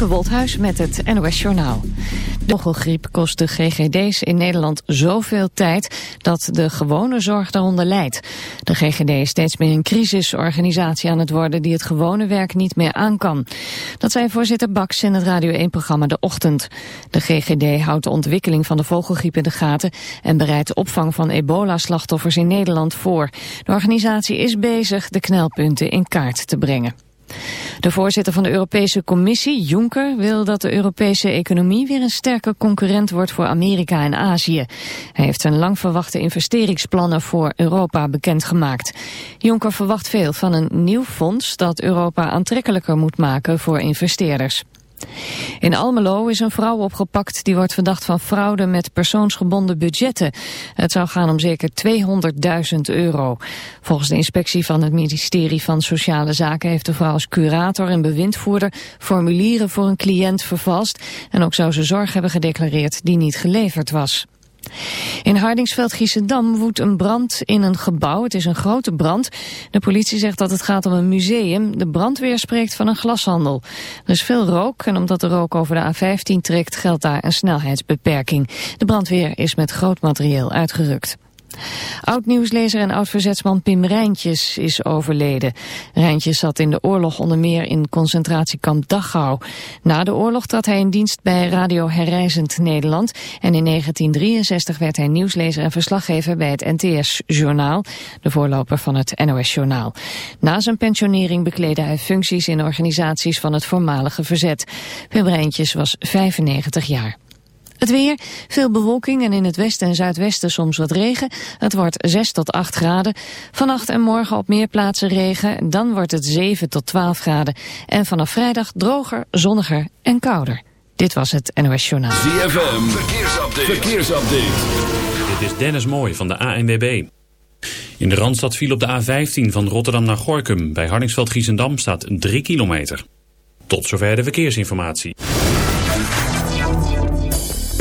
Femke met het NOS Journaal. De vogelgriep kost de GGD's in Nederland zoveel tijd dat de gewone zorg daaronder leidt. De GGD is steeds meer een crisisorganisatie aan het worden die het gewone werk niet meer aan kan. Dat zei voorzitter Baks in het Radio 1-programma De Ochtend. De GGD houdt de ontwikkeling van de vogelgriep in de gaten en bereidt de opvang van ebola-slachtoffers in Nederland voor. De organisatie is bezig de knelpunten in kaart te brengen. De voorzitter van de Europese Commissie, Juncker, wil dat de Europese economie weer een sterke concurrent wordt voor Amerika en Azië. Hij heeft zijn lang verwachte investeringsplannen voor Europa bekendgemaakt. Juncker verwacht veel van een nieuw fonds dat Europa aantrekkelijker moet maken voor investeerders. In Almelo is een vrouw opgepakt die wordt verdacht van fraude met persoonsgebonden budgetten. Het zou gaan om zeker 200.000 euro. Volgens de inspectie van het ministerie van Sociale Zaken heeft de vrouw als curator en bewindvoerder formulieren voor een cliënt vervalst. En ook zou ze zorg hebben gedeclareerd die niet geleverd was. In Hardingsveld-Giessendam woedt een brand in een gebouw. Het is een grote brand. De politie zegt dat het gaat om een museum. De brandweer spreekt van een glashandel. Er is veel rook en omdat de rook over de A15 trekt geldt daar een snelheidsbeperking. De brandweer is met groot materieel uitgerukt. Oud-nieuwslezer en oud-verzetsman Pim Rijntjes is overleden. Rijntjes zat in de oorlog onder meer in concentratiekamp Dachau. Na de oorlog trad hij in dienst bij Radio Herreizend Nederland. En in 1963 werd hij nieuwslezer en verslaggever bij het NTS-journaal. De voorloper van het NOS-journaal. Na zijn pensionering bekleedde hij functies in organisaties van het voormalige verzet. Pim Rijntjes was 95 jaar. Het weer, veel bewolking en in het westen en zuidwesten soms wat regen. Het wordt 6 tot 8 graden. Vannacht en morgen op meer plaatsen regen. Dan wordt het 7 tot 12 graden. En vanaf vrijdag droger, zonniger en kouder. Dit was het NOS Journaal. ZFM, verkeersupdate. verkeersupdate. Dit is Dennis Mooij van de ANWB. In de Randstad viel op de A15 van Rotterdam naar Gorkum. Bij Hardingsveld-Giezendam staat 3 kilometer. Tot zover de verkeersinformatie.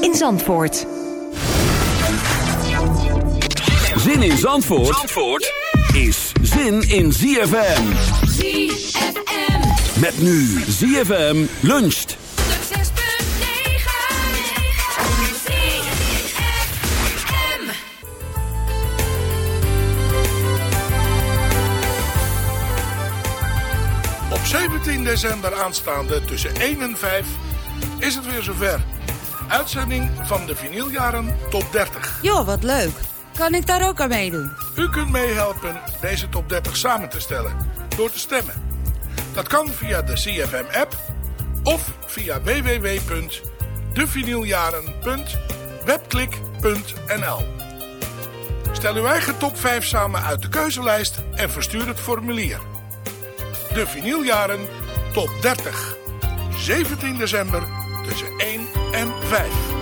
in Zandvoort. Zin in Zandvoort, Zandvoort is zin in ZFM. ZFM. Met nu ZFM luncht. 106.9 Op 17 december aanstaande tussen 1 en 5 is het weer zover. Uitzending van de vinyljaren top 30. Joh, wat leuk. Kan ik daar ook aan meedoen? U kunt meehelpen deze top 30 samen te stellen door te stemmen. Dat kan via de CFM-app of via www.devinyljaren.webklik.nl Stel uw eigen top 5 samen uit de keuzelijst en verstuur het formulier. De vinyljaren top 30. 17 december tussen 1 en 5.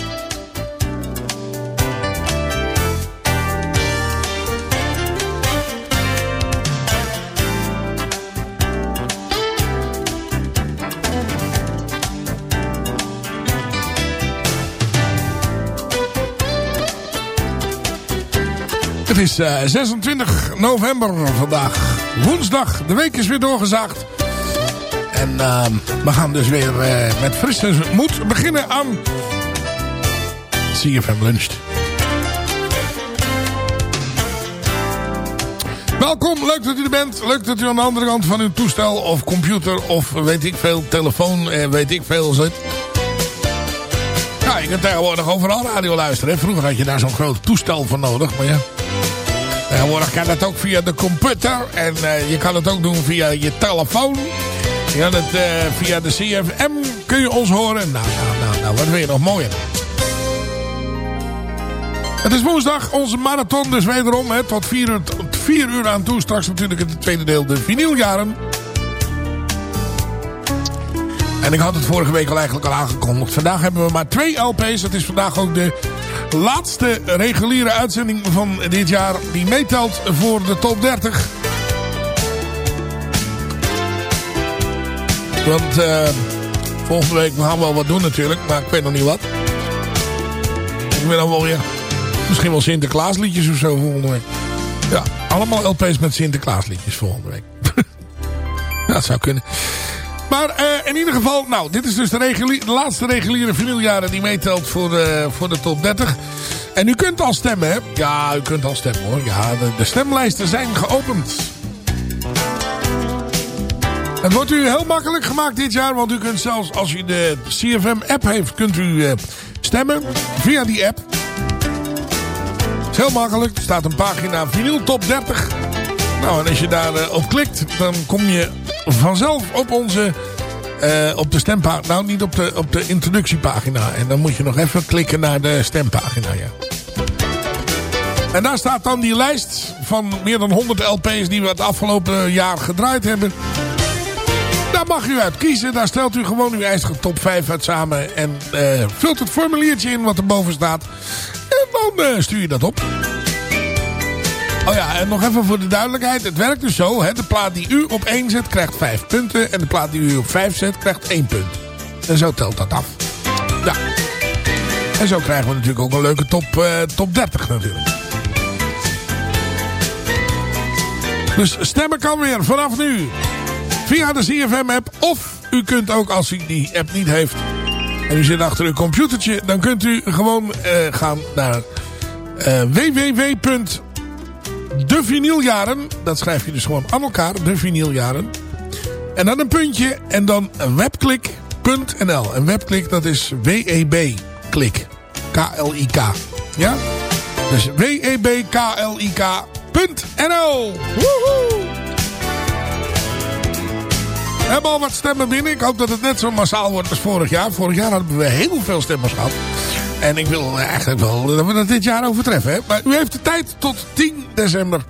Is eh, 26 november vandaag. Woensdag. De week is weer doorgezaagd. En eh, we gaan dus weer eh, met frisse moed beginnen aan CFM Lunch. Welkom, leuk dat u er bent. Leuk dat u aan de andere kant van uw toestel of computer of weet ik veel, telefoon, eh, weet ik veel zit. Ja, je kunt tegenwoordig overal radio luisteren. Vroeger had je daar zo'n groot toestel voor nodig, maar ja. Tegenwoordig kan dat ook via de computer. En uh, je kan het ook doen via je telefoon. Je kan het uh, via de CFM kun je ons horen. Nou, nou, nou, nou wat je nog mooier. Het is woensdag, onze marathon dus wederom. Hè, tot 4 uur, vier uur aan toe. Straks natuurlijk het tweede deel, de vinyljaren. En ik had het vorige week al eigenlijk al aangekondigd. Vandaag hebben we maar twee LP's. Het is vandaag ook de laatste reguliere uitzending van dit jaar. Die meetelt voor de top 30. Want uh, volgende week gaan we wel wat doen natuurlijk. Maar ik weet nog niet wat. Ik ben dan wel weer... Misschien wel Sinterklaasliedjes of zo volgende week. Ja, allemaal LP's met Sinterklaasliedjes volgende week. dat zou kunnen. Maar uh, in ieder geval, nou, dit is dus de, de laatste reguliere vinyljaren die meetelt voor, uh, voor de top 30. En u kunt al stemmen, hè? Ja, u kunt al stemmen, hoor. Ja, de, de stemlijsten zijn geopend. Het wordt u heel makkelijk gemaakt dit jaar, want u kunt zelfs als u de CFM-app heeft, kunt u uh, stemmen via die app. Het is heel makkelijk. Er staat een pagina vinyl top 30. Nou, en als je daar op klikt, dan kom je vanzelf op onze... Uh, op de stempagina. Nou, niet op de, op de introductiepagina. En dan moet je nog even klikken naar de stempagina, ja. En daar staat dan die lijst van meer dan 100 LP's die we het afgelopen jaar gedraaid hebben. Daar mag u uit kiezen. Daar stelt u gewoon uw eigen top 5 uit samen. En uh, vult het formuliertje in wat erboven staat. En dan uh, stuur je dat op. Oh ja, en nog even voor de duidelijkheid. Het werkt dus zo. Hè, de plaat die u op 1 zet krijgt 5 punten. En de plaat die u op 5 zet krijgt 1 punt. En zo telt dat af. Ja. En zo krijgen we natuurlijk ook een leuke top, uh, top 30 natuurlijk. Dus stemmen kan weer vanaf nu. Via de CFM-app. Of u kunt ook, als u die app niet heeft... en u zit achter uw computertje... dan kunt u gewoon uh, gaan naar uh, www.devinyljaren. Dat schrijf je dus gewoon aan elkaar. De vinyljaren. En dan een puntje. En dan webklik.nl. En webklik dat is W-E-B-klik. K-L-I-K. Ja? Dus W-E-B-K-L-I-K.nl. Woehoe! We hebben al wat stemmen binnen. Ik hoop dat het net zo massaal wordt als vorig jaar. Vorig jaar hadden we heel veel stemmers gehad. En ik wil eigenlijk wel dat we dat dit jaar overtreffen. Hè? Maar u heeft de tijd tot 10 december.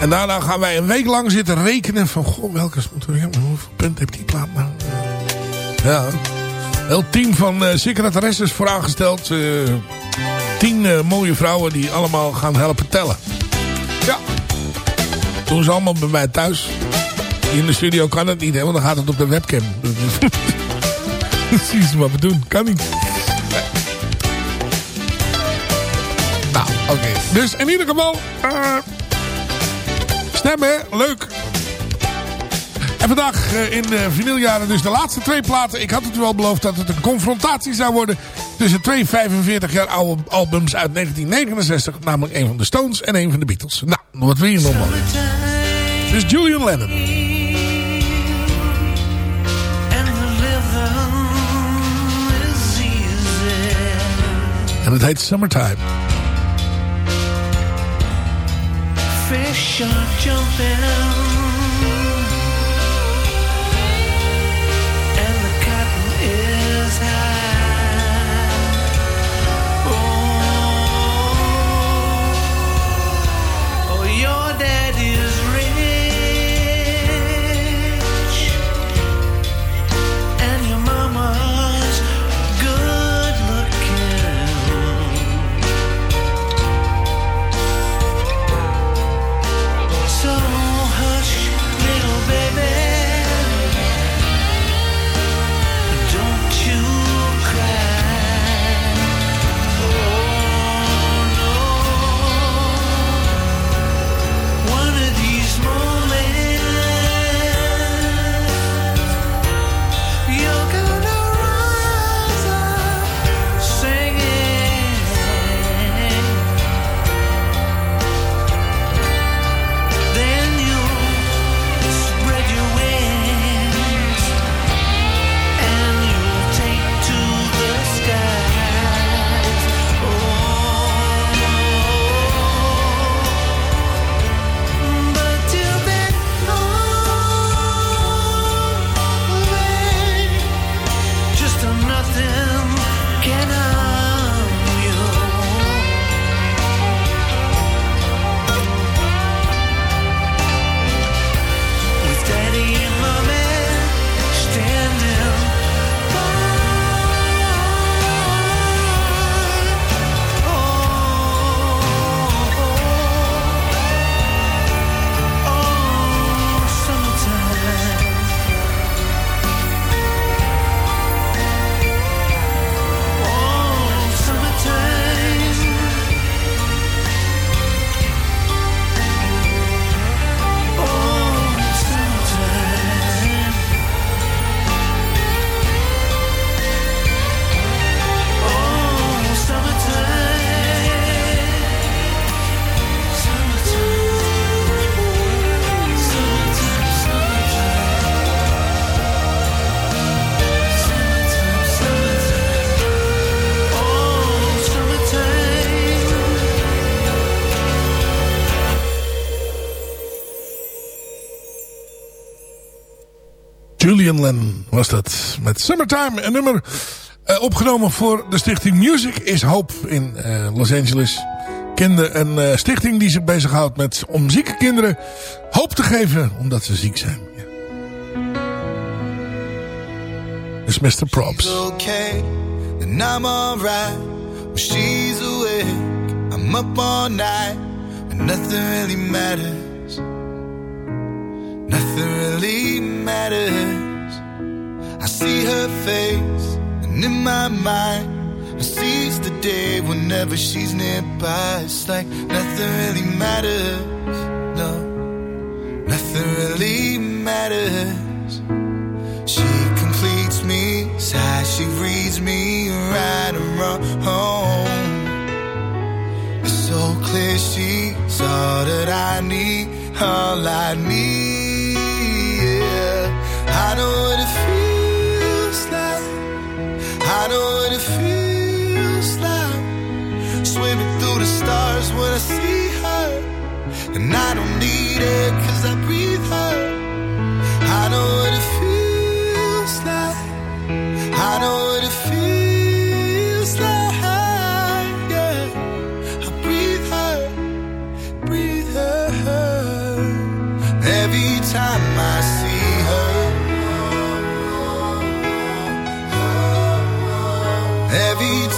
En daarna gaan wij een week lang zitten rekenen van... Goh, welke moeten we? Hoeveel punten heeft die plaat nou? Ja, heel team van uh, secretaresses voor aangesteld. Uh, tien uh, mooie vrouwen die allemaal gaan helpen tellen. Ja. Doen ze allemaal bij mij thuis. In de studio kan het niet, hè, want dan gaat het op de webcam. Precies wat we doen. Kan niet. Oké. Dus in ieder geval... Uh, stemmen, leuk. En vandaag uh, in de vinyljaren dus de laatste twee platen. Ik had het u al beloofd dat het een confrontatie zou worden... tussen twee 45 jaar oude albums uit 1969. Namelijk een van de Stones en een van de Beatles. Nou, wat wil je nog maar? Dus Julian Lennon. En het heet Summertime. Fish are jumping Lennon was dat. Met Summertime, een nummer eh, opgenomen voor de stichting Music is Hope in eh, Los Angeles. Kinder, een eh, stichting die zich bezighoudt met om zieke kinderen hoop te geven omdat ze ziek zijn. Ja. Dus Mr. Props. Okay, up night, really matters. Nothing really matters. I see her face, and in my mind, I seize the day whenever she's nearby. It's like nothing really matters. No, nothing really matters. She completes me, sighs, she reads me right and wrong. It's so clear she's all that I need, all I need. I know what it feels. I know what it feels like. Swimming through the stars when I see her. And I don't need it cause I breathe her. I know what it feels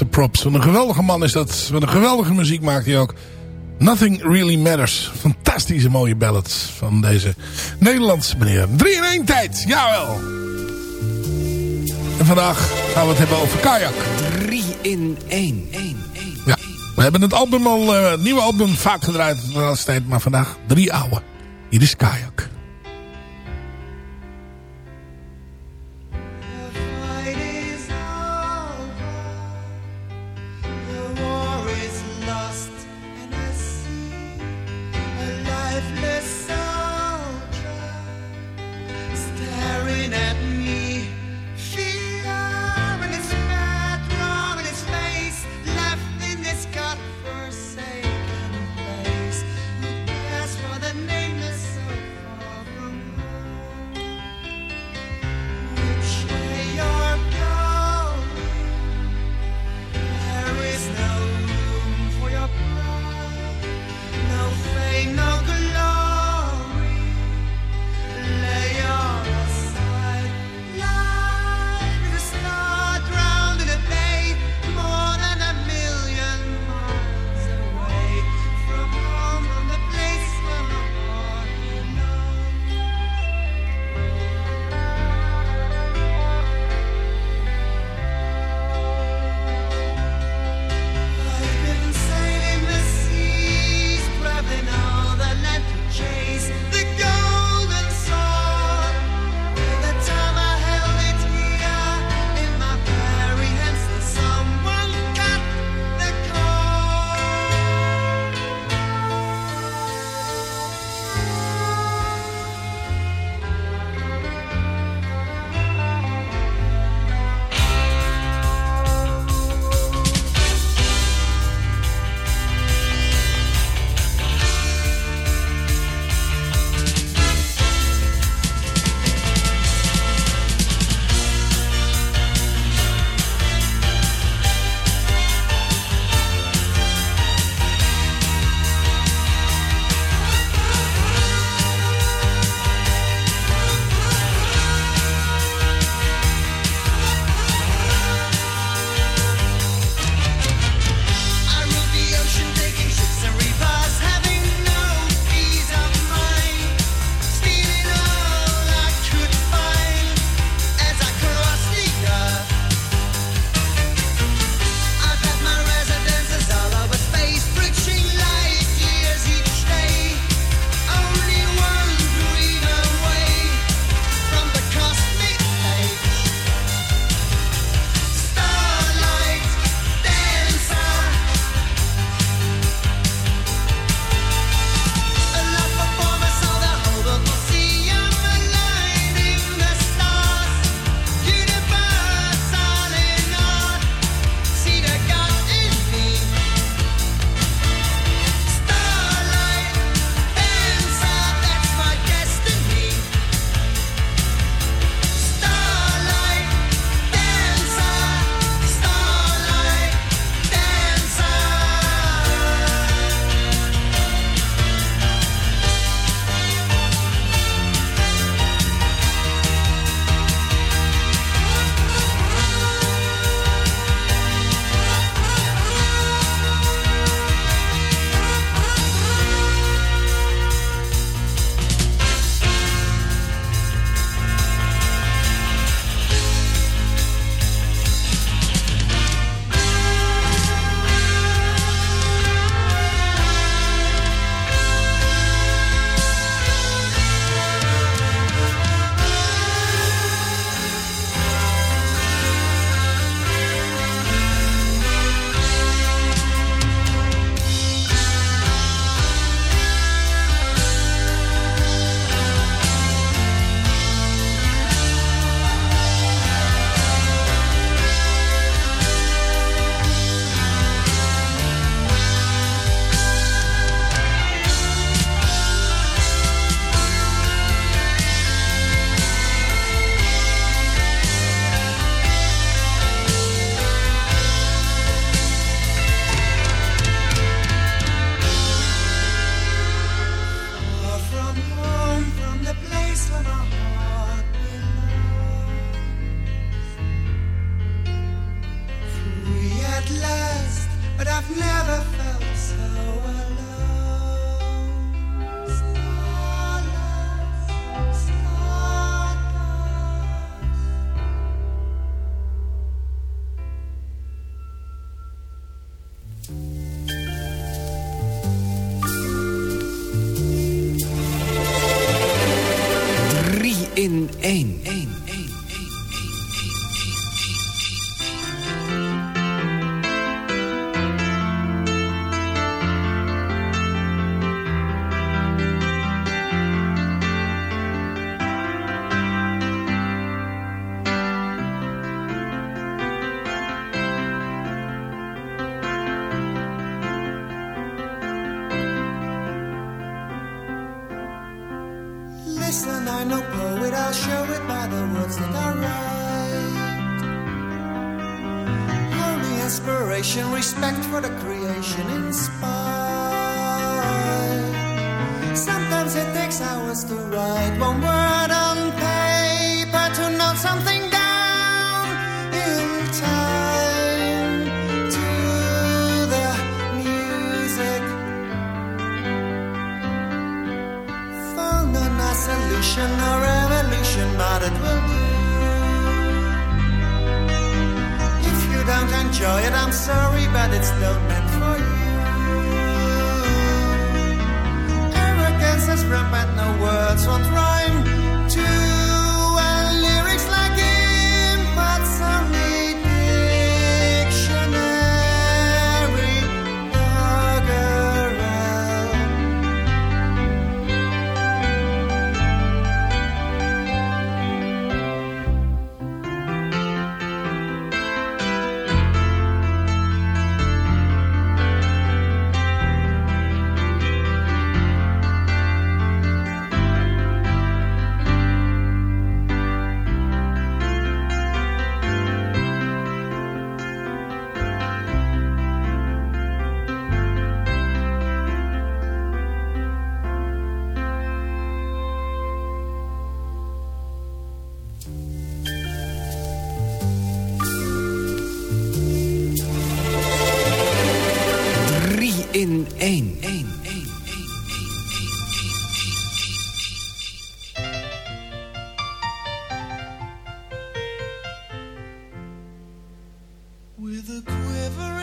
Mr. Props. Wat een geweldige man is dat. Wat een geweldige muziek maakt hij ook. Nothing Really Matters. Fantastische mooie ballad van deze Nederlandse meneer. 3 in 1 tijd. Jawel. En vandaag gaan we het hebben over kajak. 3 in 1. Ja. We hebben het album al, eh, het nieuwe album vaak gedraaid de laatste tijd. Maar vandaag drie oude. Hier is kajak. Listen, I'm no oh poet, I'll show it by the words that I write. Holy inspiration, respect for the creation inspired. Sometimes it takes hours to write one word enjoy it, I'm sorry, but it's still meant for you. Arrogance has rampant, no words won't rhyme With a quivering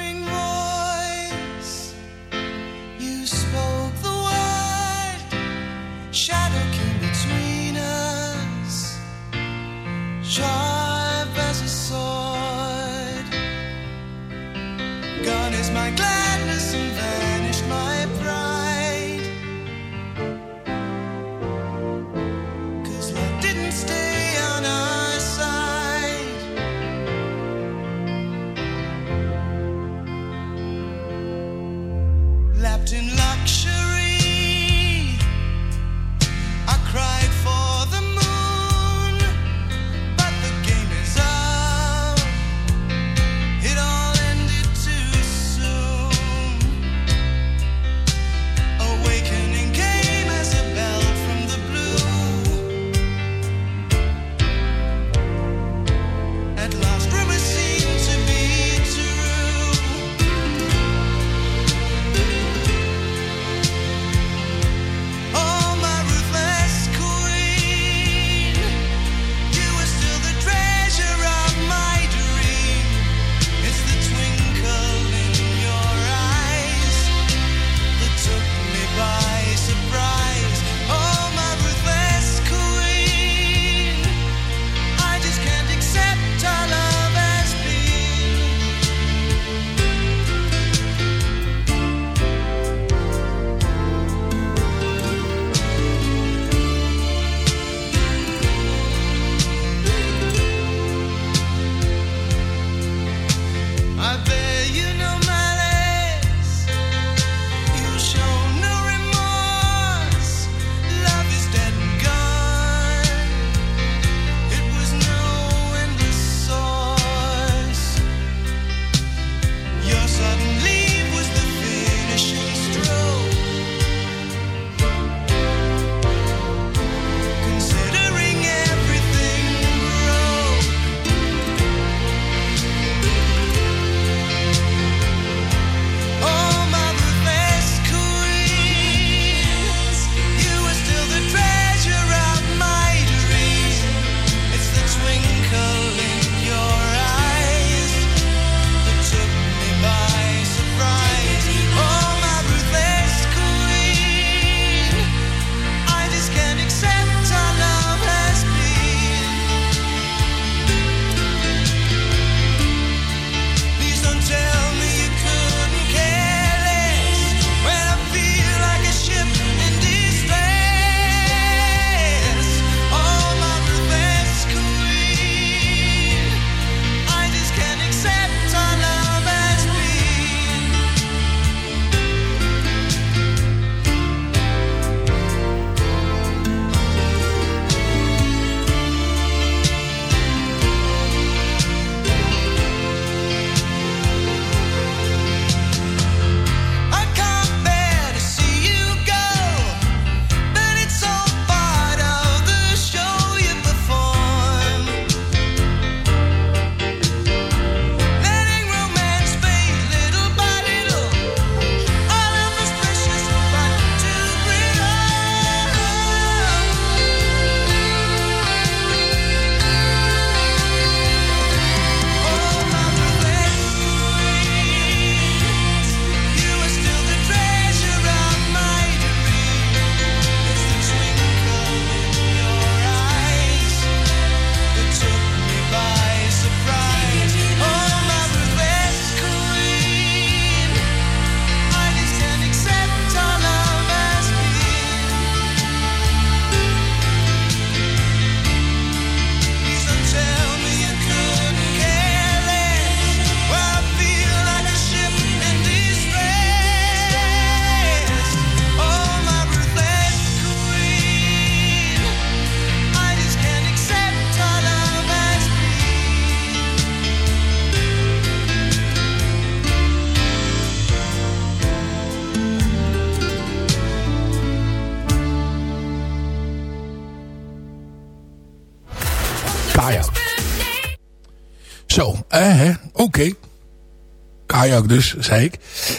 Kajak dus, zei ik.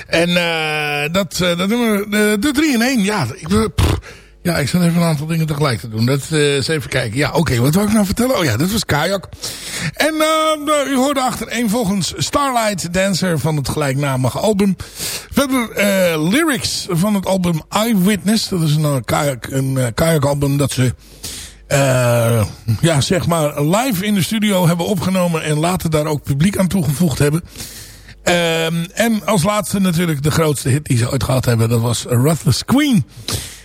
En eh dat, eh, dat doen we, de, de 3 in 1, ja. Ik, eh, ja, ik zat even een aantal dingen tegelijk te doen. Dat eh eens even kijken. Ja, oké, wat wou ik nou vertellen? Oh ja, dat was Kajak. En eh, u hoorde achter een volgens Starlight Dancer van het gelijknamige album. Verder eh, lyrics van het album Eyewitness. Dat is een eh, kajak, een eh, kajakalbum dat ze eh, ja, zeg maar live in de studio hebben opgenomen en later daar ook publiek aan toegevoegd hebben. Ehm, en als laatste natuurlijk de grootste hit die ze ooit gehad hebben. Dat was Ruthless Queen.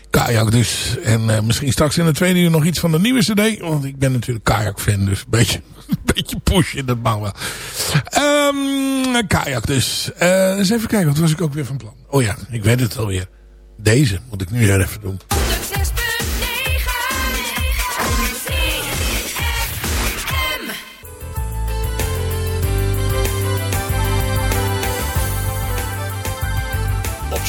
Kajak dus. En eh, misschien straks in de tweede uur nog iets van de nieuwe cd. Want ik ben natuurlijk Kajak fan. Dus een beetje, een beetje pushen. Dat mag wel. Ehm, kajak dus. Eh, eens even kijken. Wat was ik ook weer van plan? Oh ja, ik weet het alweer. Deze moet ik nu weer even doen.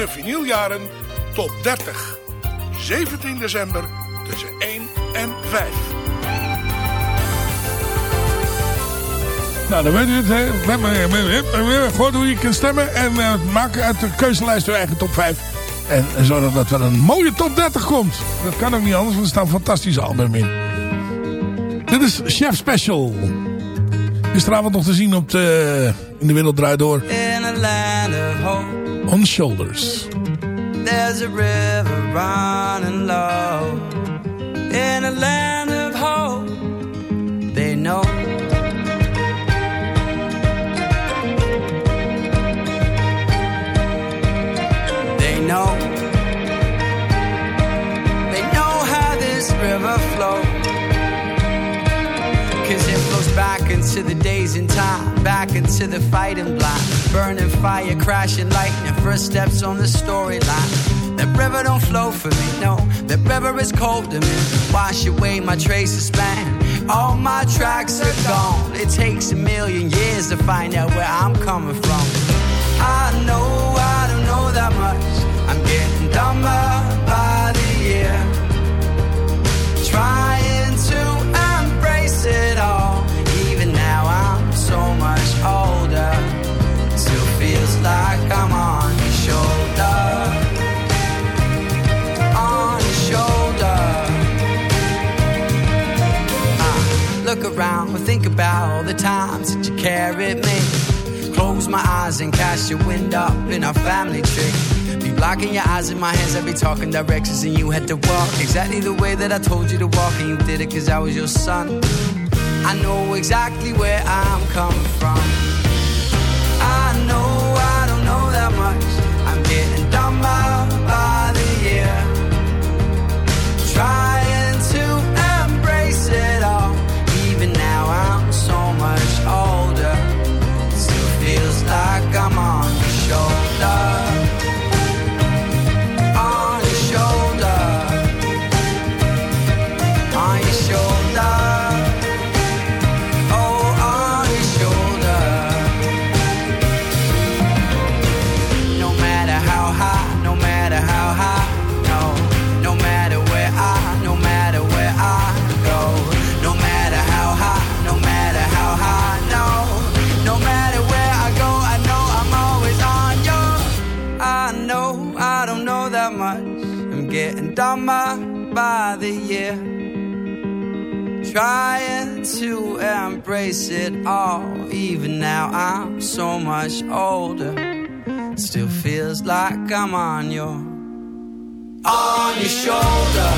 De vinyljaren top 30. 17 december tussen 1 en 5. Nou, dan weet u het. Hè. We hebben- hoe je kunt stemmen. En eh, maak uit de keuzelijst uw eigen top 5. En zodat dat wel een mooie top 30 komt. Dat kan ook niet anders, want er staan fantastische album in. Dit is Chef Special. Gisteravond nog te zien op de, in de wereld draait door. On Shoulders. there's a river running low. In a land of hope, they know. They know. They know how this river flows. It flows back into the days in time, back into the fighting block. Burning fire, crashing lightning, first steps on the storyline. That river don't flow for me, no. That river is cold to me. Wash away my traces, span. All my tracks are gone. It takes a million years to find out where I'm coming from. About all the times that you carried me. Close my eyes and cast your wind up in our family tree. Be blocking your eyes in my hands, I'd be talking directions and you had to walk exactly the way that I told you to walk, and you did it cause I was your son. I know exactly where I'm coming from. Trying to embrace it all. Even now I'm so much older. Still feels like I'm on your on your shoulder.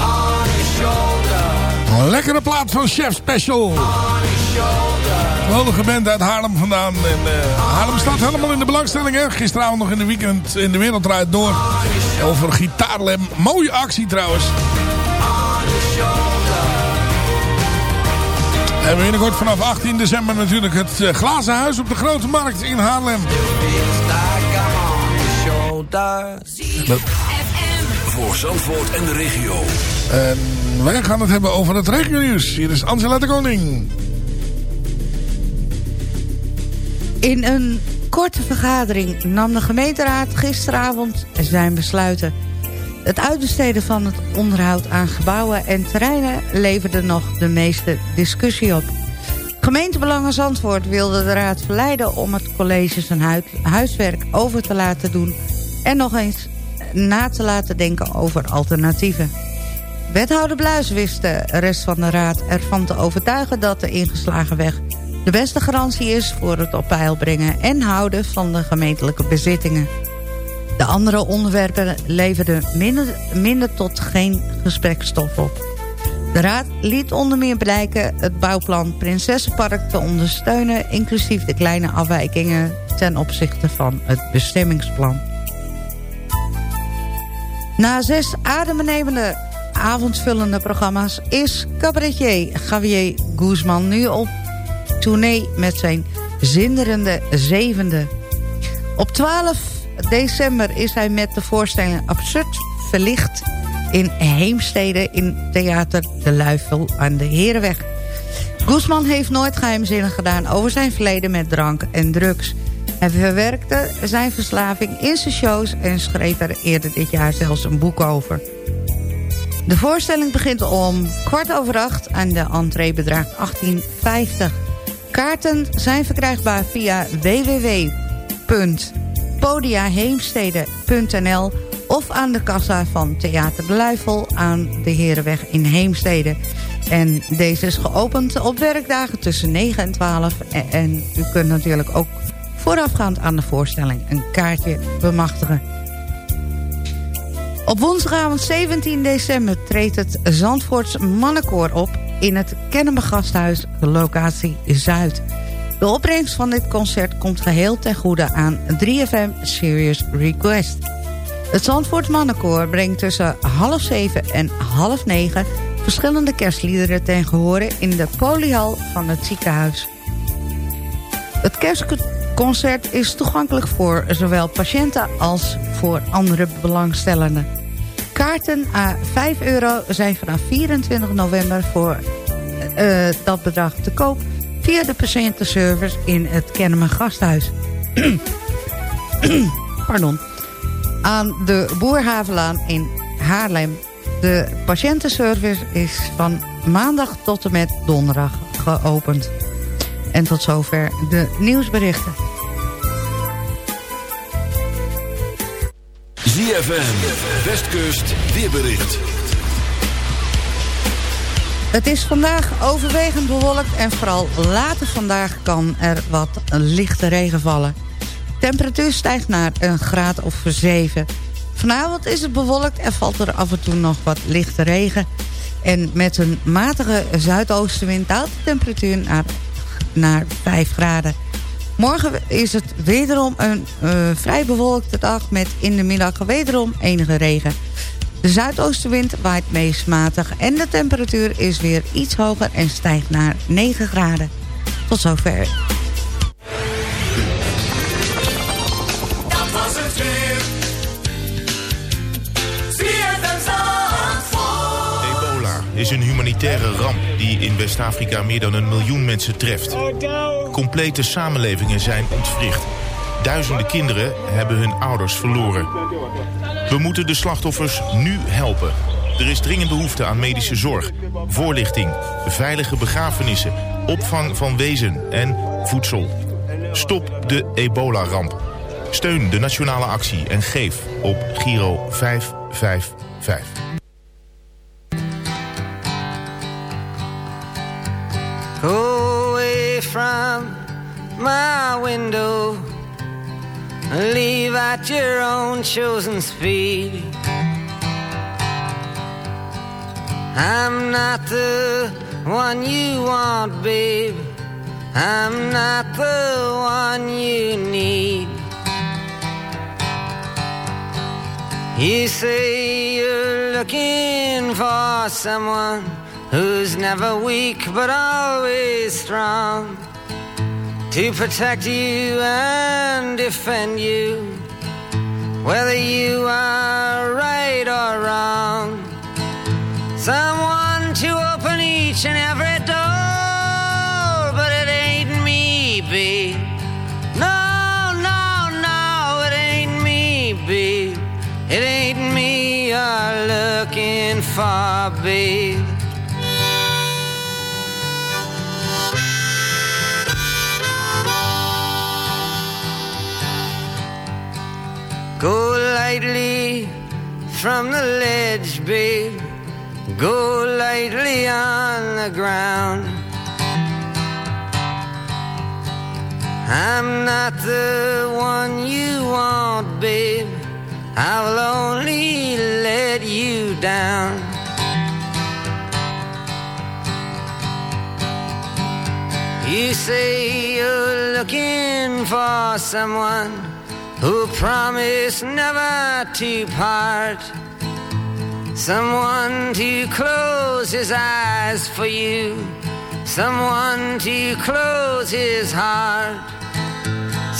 On your shoulder. Een lekkere plaat van Chef Special. On your shoulder. Geweldige band uit Haarlem vandaan. En, eh, Haarlem staat helemaal in de belangstelling. Hè? Gisteravond nog in de weekend in de wereld draait door. Over gitaarlem. Mooie actie trouwens. En binnenkort vanaf 18 december natuurlijk het uh, Glazen Huis op de Grote Markt in Haarlem. Voor Zandvoort en de regio. En wij gaan het hebben over het regionieuws. Hier is Angela de Koning. In een korte vergadering nam de gemeenteraad gisteravond zijn besluiten. Het uitbesteden van het onderhoud aan gebouwen en terreinen leverde nog de meeste discussie op. Gemeentebelangen Zandvoort wilde de raad verleiden om het college zijn huiswerk over te laten doen... en nog eens na te laten denken over alternatieven. Wethouder Bluis wist de rest van de raad ervan te overtuigen dat de ingeslagen weg de beste garantie is voor het op peil brengen en houden van de gemeentelijke bezittingen. De andere onderwerpen leverden minder, tot geen gesprekstof op. De raad liet onder meer blijken het bouwplan Prinsessenpark te ondersteunen... inclusief de kleine afwijkingen ten opzichte van het bestemmingsplan. Na zes adembenemende avondvullende programma's... is cabaretier Javier Guzman nu op tournee met zijn zinderende zevende. Op 12 december is hij met de voorstelling Absurd Verlicht... in Heemstede in Theater De Luifel aan de Herenweg. Guzman heeft nooit geheimzinnig gedaan over zijn verleden met drank en drugs. Hij verwerkte zijn verslaving in zijn shows... en schreef er eerder dit jaar zelfs een boek over. De voorstelling begint om kwart over acht... en de entree bedraagt 18,50. Kaarten zijn verkrijgbaar via www.podiaheemstede.nl of aan de kassa van Theater de Luifel aan de Herenweg in Heemstede. En deze is geopend op werkdagen tussen 9 en 12. En u kunt natuurlijk ook voorafgaand aan de voorstelling een kaartje bemachtigen. Op woensdagavond 17 december treedt het Zandvoorts Mannenkoor op... in het Kennemer Gasthuis, locatie Zuid. De opbrengst van dit concert komt geheel ten goede aan 3FM Serious Request. Het Zandvoorts Mannenkoor brengt tussen half zeven en half negen... verschillende kerstliederen ten gehore in de polyhal van het ziekenhuis. Het kerstconcert is toegankelijk voor zowel patiënten als voor andere belangstellenden. Kaarten a 5 euro zijn vanaf 24 november voor uh, dat bedrag te koop... via de patiëntenservice in het Kennemer Gasthuis. Pardon. Aan de Boerhavenlaan in Haarlem. De patiëntenservice is van maandag tot en met donderdag geopend. En tot zover de nieuwsberichten. ZFM, Westkust, weerbericht. Het is vandaag overwegend bewolkt en vooral later vandaag kan er wat lichte regen vallen. temperatuur stijgt naar een graad of 7. Vanavond is het bewolkt en valt er af en toe nog wat lichte regen. En met een matige zuidoostenwind daalt de temperatuur naar, naar 5 graden. Morgen is het wederom een uh, vrij bewolkte dag... met in de middag wederom enige regen. De zuidoostenwind waait meest matig... en de temperatuur is weer iets hoger en stijgt naar 9 graden. Tot zover. Dat was het weer. Ebola is een humanitaire ramp die in West-Afrika meer dan een miljoen mensen treft. Complete samenlevingen zijn ontwricht. Duizenden kinderen hebben hun ouders verloren. We moeten de slachtoffers nu helpen. Er is dringend behoefte aan medische zorg, voorlichting, veilige begrafenissen, opvang van wezen en voedsel. Stop de ebola-ramp. Steun de nationale actie en geef op Giro 555. Go away from my window. Leave at your own chosen speed. I'm not the one you want, babe. I'm not the one you need. You say you're looking for someone who's never weak but always strong to protect you and defend you, whether you are right or wrong. Someone to open each and every door, but it ain't me, babe. No, no, no, it ain't me, babe. It ain't me you're looking for, babe. From the ledge, babe. Go lightly on the ground. I'm not the one you want, babe. I will only let you down. You say you're looking for someone who promised never to part. Someone to close his eyes for you, someone to close his heart,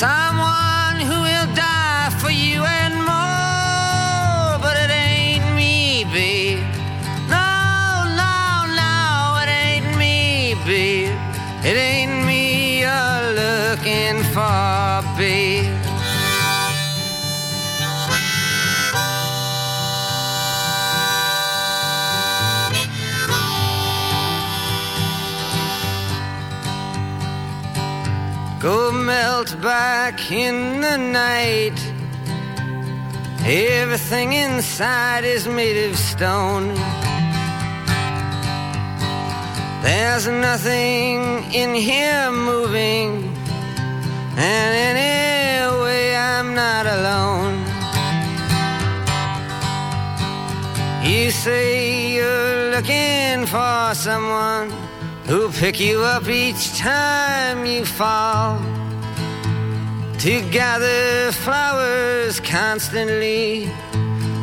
someone who will die for you and more. But it ain't me, babe. No, no, no, it ain't me, babe. It ain't me you're looking for, Go melt back in the night. Everything inside is made of stone. There's nothing in here moving. And anyway, I'm not alone. You say you're looking for someone who'll pick you up each time you fall. To gather flowers constantly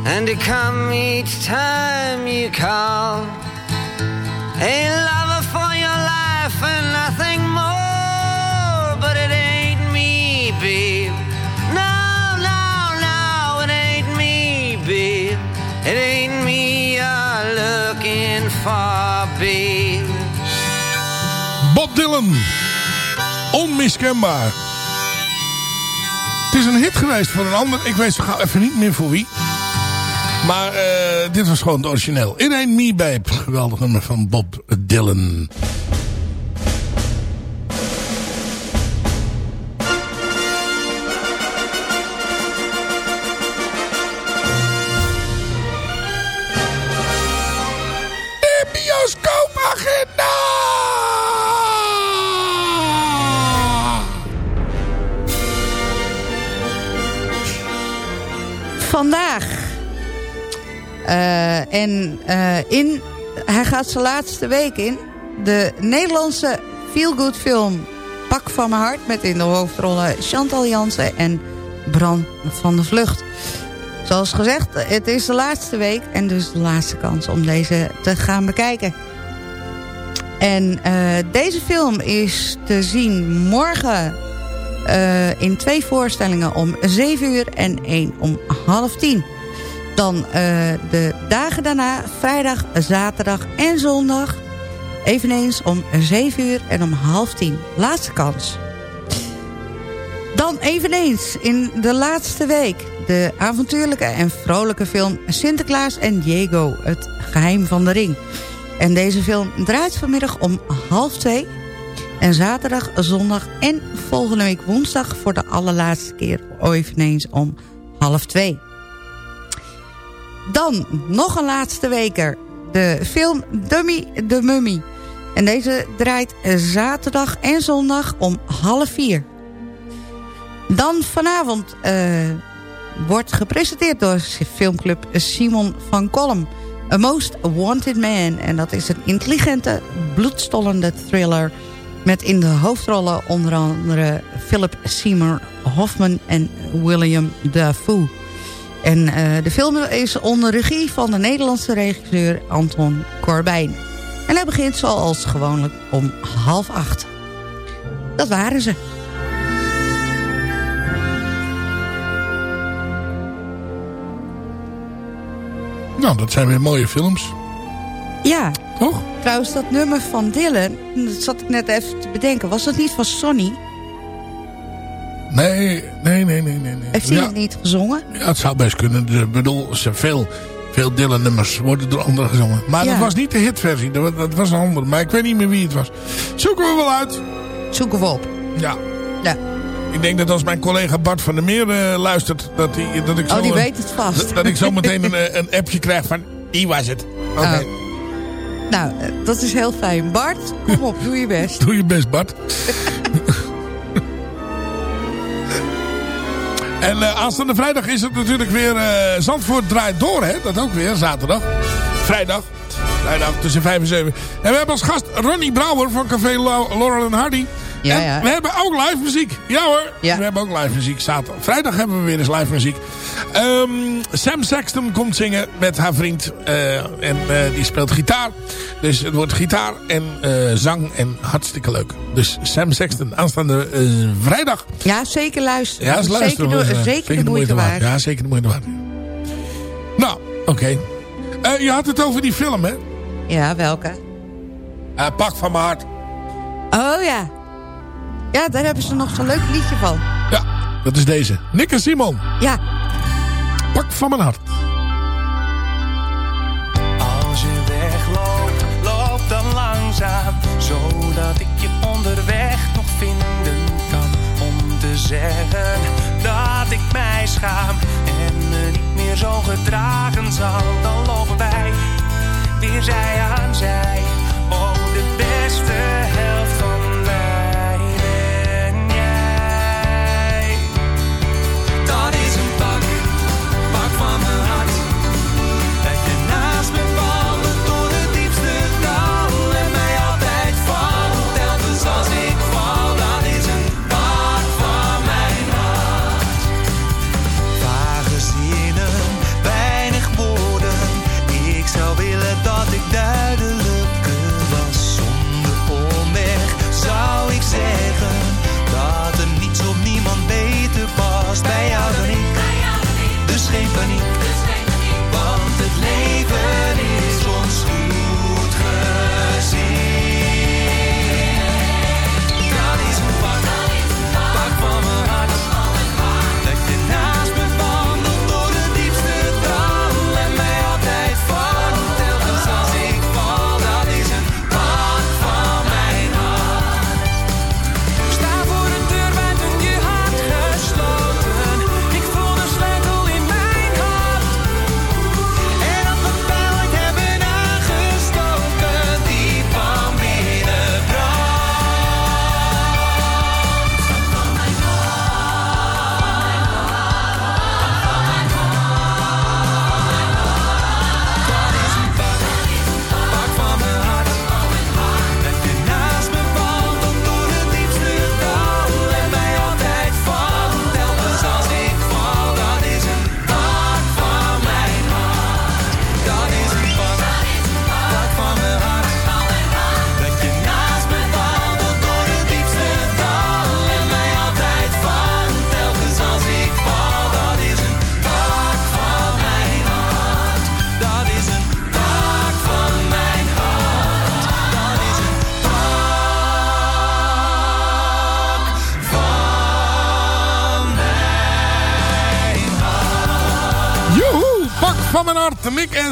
and to come each time you call. A lover Dylan. Onmiskenbaar. Het is een hit geweest voor een ander. Ik weet zo gauw even niet meer voor wie. Maar eh, dit was gewoon het origineel. In een Me Babe. Geweldig nummer van Bob Dylan. Vandaag. Eh, en eh, in, hij gaat zijn laatste week in. De Nederlandse feel-good film Pak van mijn hart... met in de hoofdrollen Chantal Jansen en Bran van de Vlucht. Zoals gezegd, het is de laatste week... en dus de laatste kans om deze te gaan bekijken. En eh, deze film is te zien morgen eh, in twee voorstellingen om 7 uur en één om half tien. Dan eh, de dagen daarna, vrijdag, zaterdag en zondag... eveneens om 7 uur en om half tien. Laatste kans. Dan eveneens in de laatste week... de avontuurlijke en vrolijke film Sinterklaas en Diego... Het geheim van de ring. En deze film draait vanmiddag om half twee... En zaterdag, zondag en volgende week woensdag... voor de allerlaatste keer eveneens om half twee. Dan nog een laatste weker. De film Dummy de Mummy. En deze draait zaterdag en zondag om half vier. Dan vanavond uh, wordt gepresenteerd door filmclub Simon van Kolm. A Most Wanted Man. En dat is een intelligente, bloedstollende thriller... met in de hoofdrollen onder andere Philip Seymour Hoffman en William Dafoe. En uh, de film is onder regie van de Nederlandse regisseur Anton Corbijn. En hij begint zoals gewoonlijk om half acht. Dat waren ze. Nou, dat zijn weer mooie films. Ja. Toch? Trouwens, dat nummer van Dylan, dat zat ik net even te bedenken. Was dat niet van Sonny? Nee, nee, nee, nee. nee. nee. Heeft hij ja, het niet gezongen? ja, het zou best kunnen. Ik bedoel, ze veel, veel Dylan-nummers worden door anderen gezongen. Maar Ja. dat was niet de hitversie. Dat, was- dat was een andere. Maar ik weet niet meer wie het was. Zoeken we wel uit. Zoeken we op. Ja. Ja. Ik denk dat als mijn collega Bart van der Meer eh, luistert... Dat, die, dat ik zo Oh, die een- weet het vast. Dat, dat ik zo meteen een, eh, een appje krijg van... Die was het. Oké. Oh. Nou, eh, dat is heel fijn. Bart, kom op, doe je best. Doe je best, Bart. en eh, aanstaande vrijdag is het natuurlijk weer... eh, Zandvoort draait door, hè? Dat ook weer, zaterdag. Vrijdag. Vrijdag tussen 5 en 7. En we hebben als gast Ronnie Brouwer van Café Lau- Laurel en Hardy. Ja, ja. we hebben ook live muziek. Ja hoor, Ja. we hebben ook live muziek. Zaterdag. Vrijdag hebben we weer eens live muziek. Ehm, Sam Sexton komt zingen met haar vriend. eh, en eh, die speelt gitaar. Dus het wordt gitaar en eh, zang en hartstikke leuk. Dus Sam Sexton aanstaande vrijdag. Ja, zeker luisteren. Ja, luisteren. Zeker, de, Eh, zeker, de moeite waard. Ja, zeker de moeite waard. Nou, oké. Je had het over die film, hè? Ja, welke? Pak van mijn hart. Oh ja. Ja, daar hebben ze nog zo'n leuk liedje van. Ja, dat is deze. Nick en Simon. Ja. Pak van mijn hart. Als je wegloopt, loop dan langzaam. Zodat ik je onderweg nog vinden kan. Om te zeggen dat ik mij schaam. En me niet meer zo gedragen zal. Dan lopen wij weer zij aan zij. Oh, de beste helft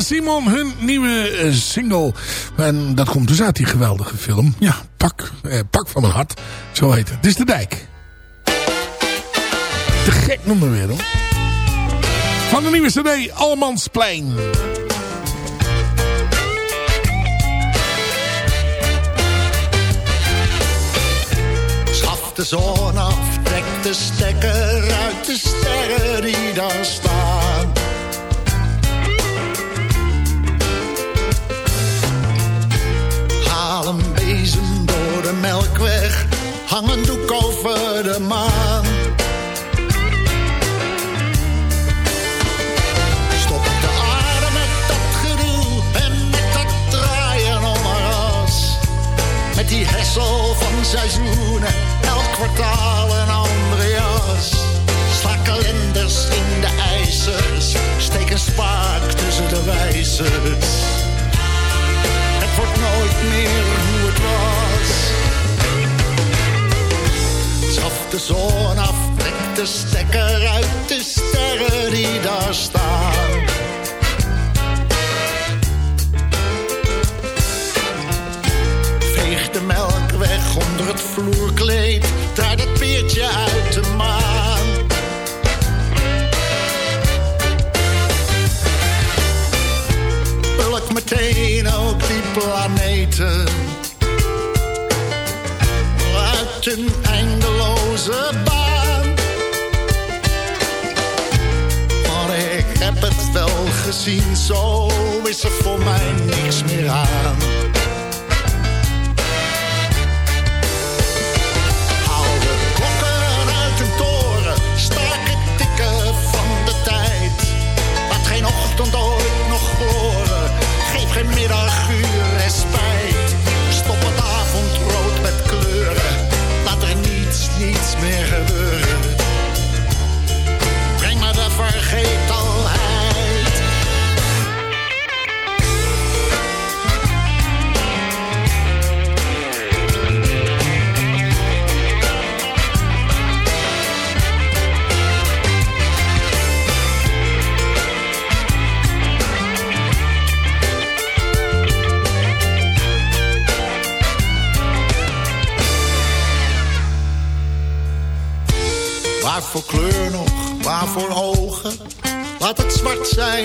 Simon, hun nieuwe eh, single. En dat komt dus uit die geweldige film. Ja, Pak, eh, Pak van mijn hart. Zo heet het. Het is de dijk. Te gek nummer weer hoor. Van de nieuwe cd, Almansplein. Schaf de zon af, trek de stekker uit de sterren die daar staan.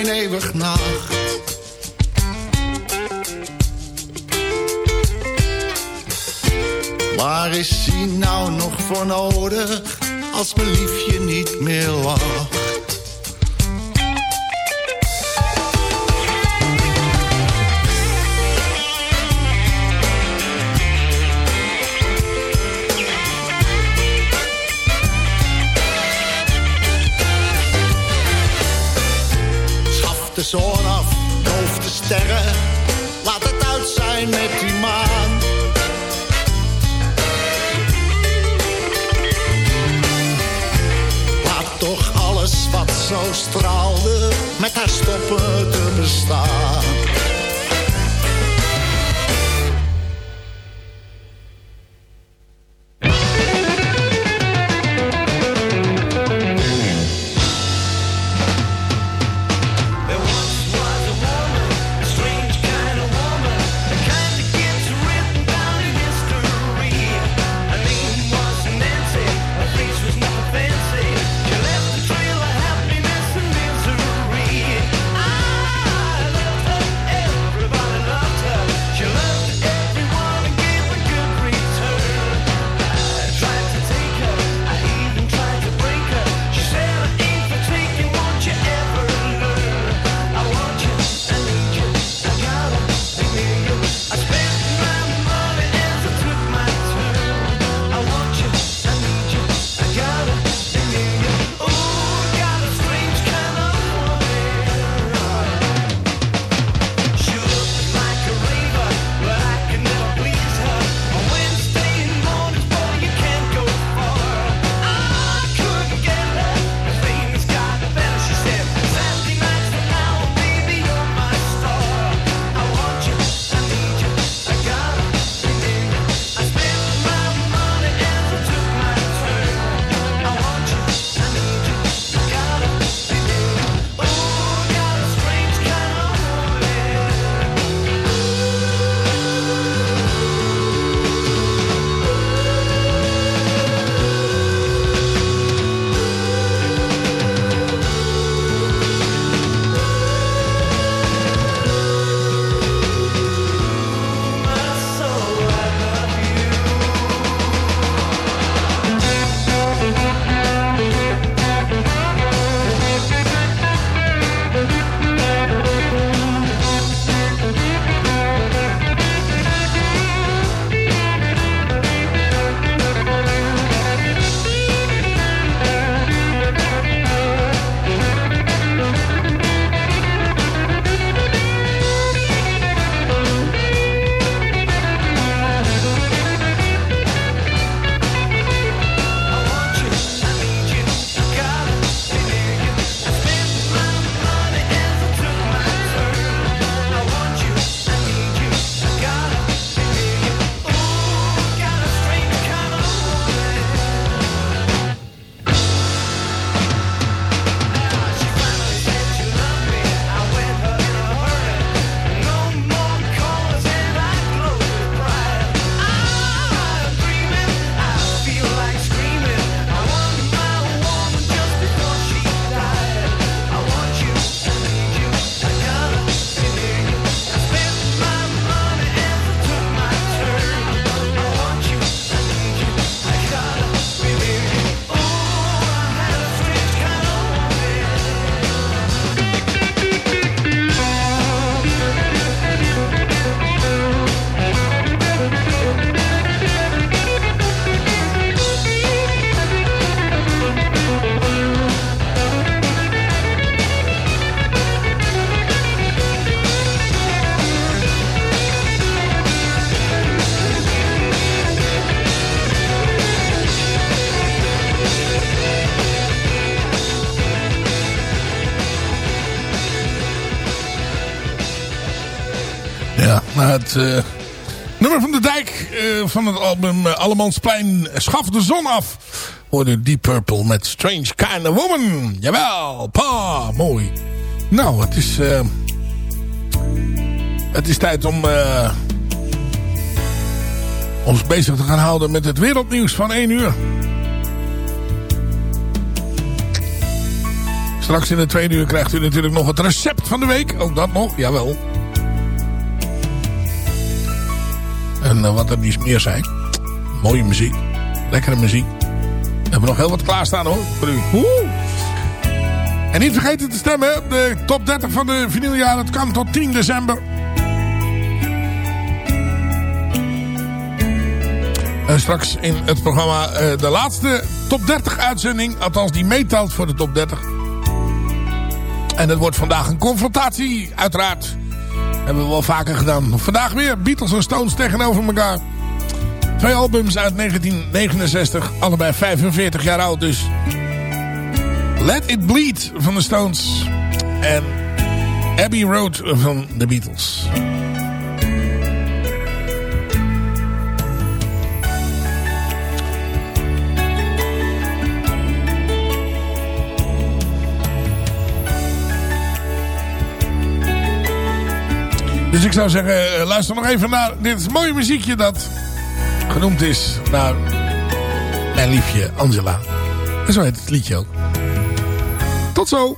mijn nacht. waar is hij nou nog voor nodig als mijn liefde? Eh, nummer van de dijk eh, van het album uh, Allemansplein Schaf de zon af. Hoorde Deep Purple met Strange Kind of Woman. Jawel, pa, mooi. Nou, het is... eh, het is tijd om... eh, ons bezig te gaan houden met het wereldnieuws van 1 uur. Straks in de tweede uur krijgt u natuurlijk nog het recept van de week. Ook dat nog, jawel. En eh, wat er niet meer zijn. Mooie muziek. Lekkere muziek. We hebben nog heel wat klaarstaan hoor. Voor u. En niet vergeten te stemmen. De top 30 van de vinyljaar. Dat kan tot 10 december. En straks in het programma eh, de laatste top 30 uitzending. Althans die meetelt voor de top 30. En het wordt vandaag een confrontatie. Uiteraard. Hebben we wel vaker gedaan. Vandaag weer Beatles en Stones tegenover elkaar. Twee albums uit 1969. Allebei 45 jaar oud dus. Let It Bleed van de Stones. En Abbey Road van de Beatles. Dus ik zou zeggen, eh, luister nog even naar dit mooie muziekje dat genoemd is naar mijn liefje Angela. En zo heet het liedje ook. Tot zo!